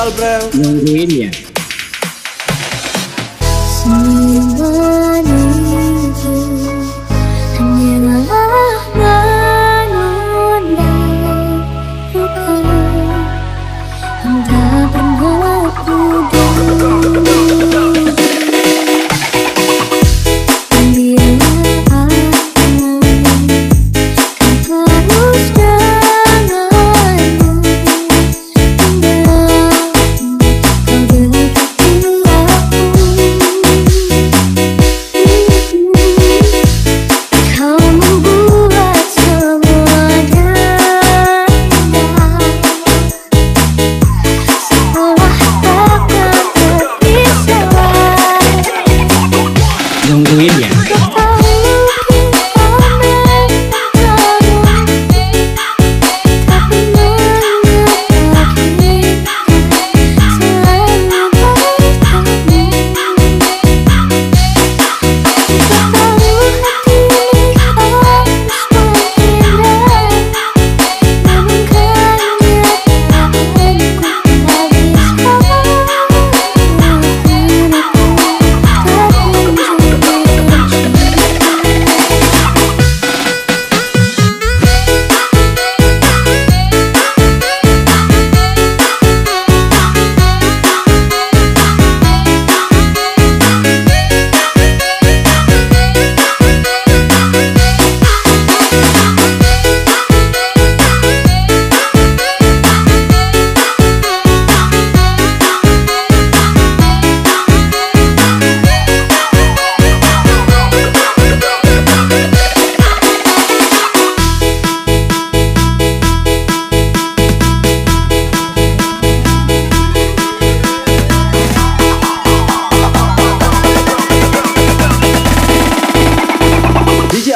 spesial bro. Nungguin ya. Semuanya.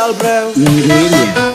Gabriel Breu. Miriam.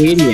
media.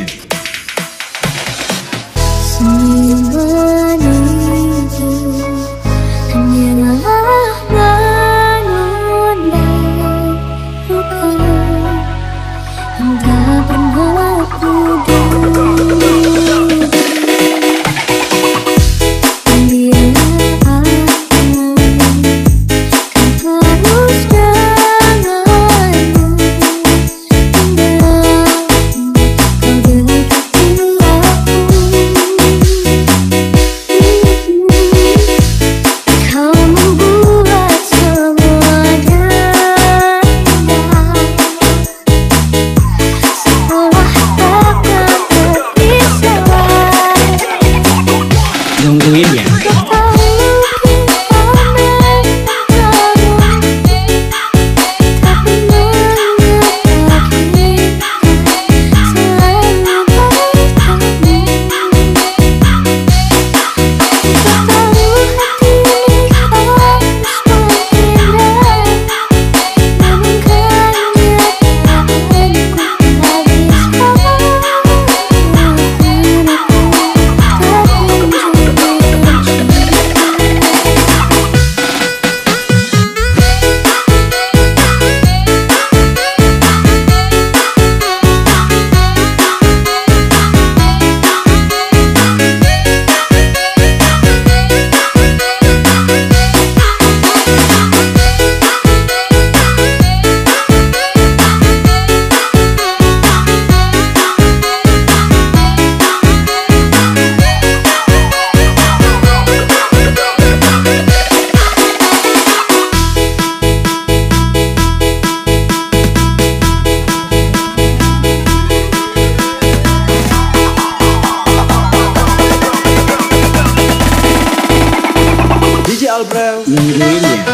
Gabriel. Ninguém.